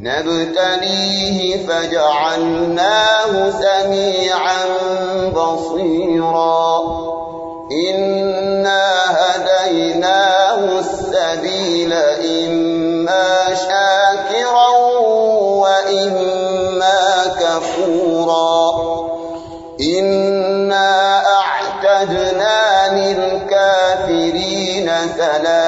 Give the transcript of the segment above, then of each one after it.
نبتليه فجعلناه سميعا بصيرا. إنا هديناه السبيل إما شاكرا وإما كفورا. إنا أعتدنا للكافرين سلاسل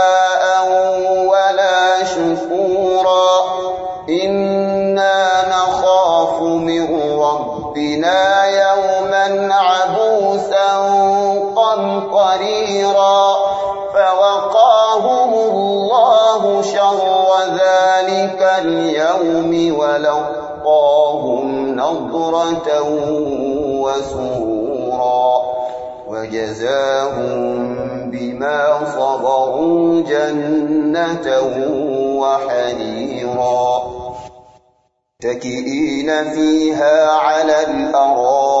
قمطريرا فوقاهم الله شر ذلك اليوم ولقاهم نضرة وسرورا وجزاهم بما صبروا جنة وحريرا تكئين فيها على الأرائك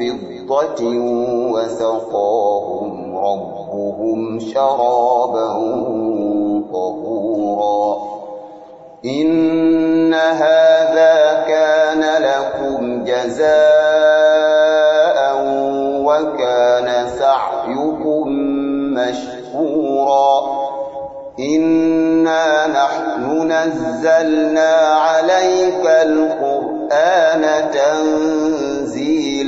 فضة وسقاهم ربهم شرابا طهورا. إن هذا كان لكم جزاء وكان سعيكم مشكورا. إنا نحن نزلنا عليك القرآن تنزيلا